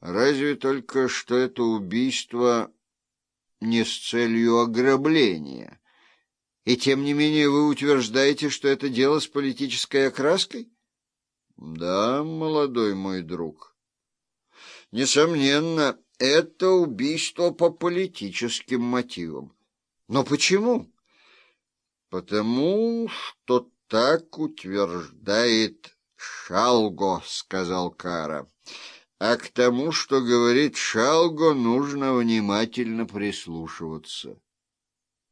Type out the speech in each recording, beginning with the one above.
Разве только что это убийство не с целью ограбления. И тем не менее вы утверждаете, что это дело с политической окраской? Да, молодой мой друг. Несомненно, это убийство по политическим мотивам. Но почему? Потому что так утверждает Шалго, сказал Кара. А к тому, что говорит Шалго, нужно внимательно прислушиваться.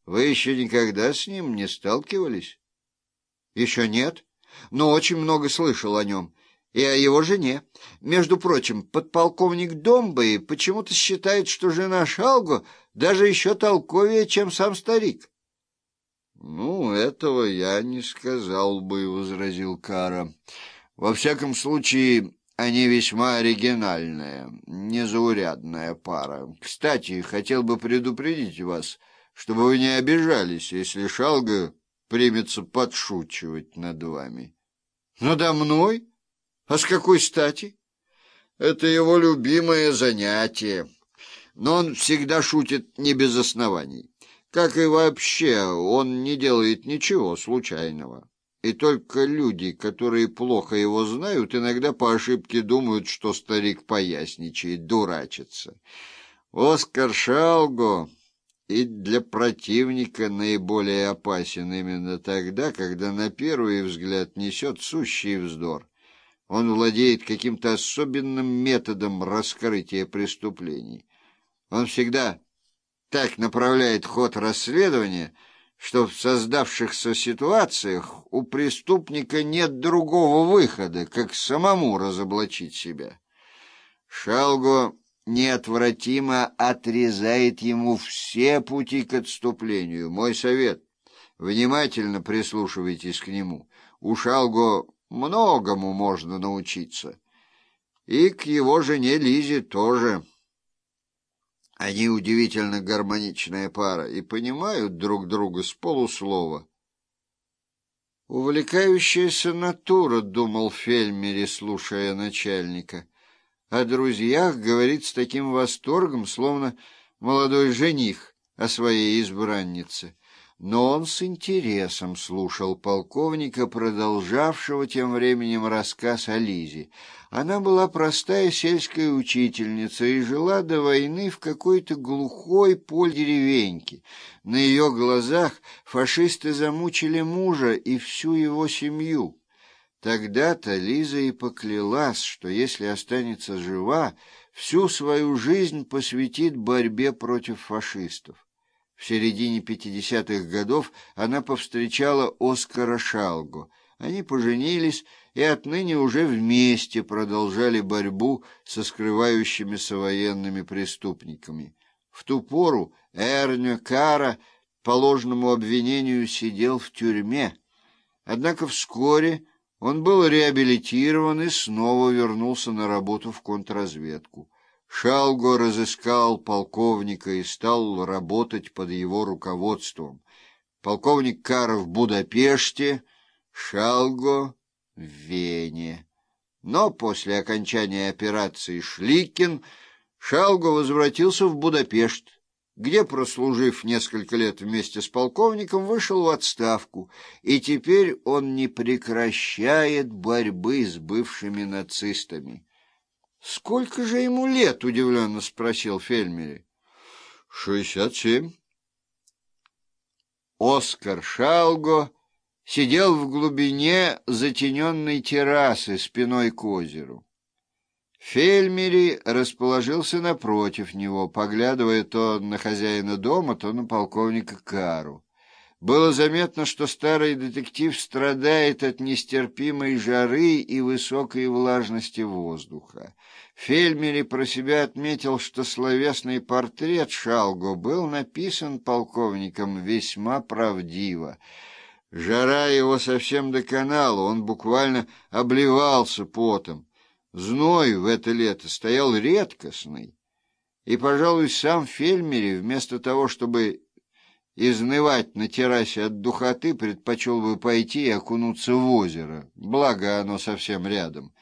Вы еще никогда с ним не сталкивались? Еще нет, но очень много слышал о нем и о его жене. Между прочим, подполковник Домбэй почему-то считает, что жена Шалго даже еще толковее, чем сам старик. — Ну, этого я не сказал бы, — возразил Кара. — Во всяком случае, они весьма оригинальная, незаурядная пара. Кстати, хотел бы предупредить вас, чтобы вы не обижались, если Шалга примется подшучивать над вами. Надо мной? А с какой стати? Это его любимое занятие. Но он всегда шутит не без оснований. Как и вообще, он не делает ничего случайного. И только люди, которые плохо его знают, иногда по ошибке думают, что старик поясничает, дурачится. Оскар Шалго и для противника наиболее опасен именно тогда, когда на первый взгляд несет сущий вздор. Он владеет каким-то особенным методом раскрытия преступлений. Он всегда так направляет ход расследования, что в создавшихся ситуациях у преступника нет другого выхода, как самому разоблачить себя. Шалго неотвратимо отрезает ему все пути к отступлению. Мой совет — внимательно прислушивайтесь к нему. У Шалго многому можно научиться. И к его жене Лизе тоже. Они удивительно гармоничная пара и понимают друг друга с полуслова. «Увлекающаяся натура», — думал Фельмери, слушая начальника. О друзьях говорит с таким восторгом, словно молодой жених о своей избраннице но он с интересом слушал полковника, продолжавшего тем временем рассказ о Лизе. Она была простая сельская учительница и жила до войны в какой-то глухой полдеревеньке. На ее глазах фашисты замучили мужа и всю его семью. Тогда-то Лиза и поклялась, что если останется жива, всю свою жизнь посвятит борьбе против фашистов. В середине 50-х годов она повстречала Оскара Шалго. Они поженились и отныне уже вместе продолжали борьбу со скрывающимися военными преступниками. В ту пору Эрнё Кара по ложному обвинению сидел в тюрьме. Однако вскоре он был реабилитирован и снова вернулся на работу в контрразведку. Шалго разыскал полковника и стал работать под его руководством. Полковник Каров в Будапеште, Шалго в Вене. Но после окончания операции «Шликин» Шалго возвратился в Будапешт, где, прослужив несколько лет вместе с полковником, вышел в отставку, и теперь он не прекращает борьбы с бывшими нацистами. «Сколько же ему лет?» — удивленно спросил Фельмери. «Шестьдесят семь». Оскар Шалго сидел в глубине затененной террасы спиной к озеру. Фельмери расположился напротив него, поглядывая то на хозяина дома, то на полковника Кару. Было заметно, что старый детектив страдает от нестерпимой жары и высокой влажности воздуха. Фельмери про себя отметил, что словесный портрет Шалго был написан полковником весьма правдиво. Жара его совсем доконала, он буквально обливался потом. Зной в это лето стоял редкостный. И, пожалуй, сам Фельмери, вместо того, чтобы изнывать на террасе от духоты, предпочел бы пойти и окунуться в озеро, благо оно совсем рядом.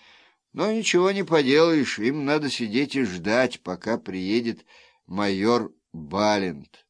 Но ничего не поделаешь, им надо сидеть и ждать, пока приедет майор Балент.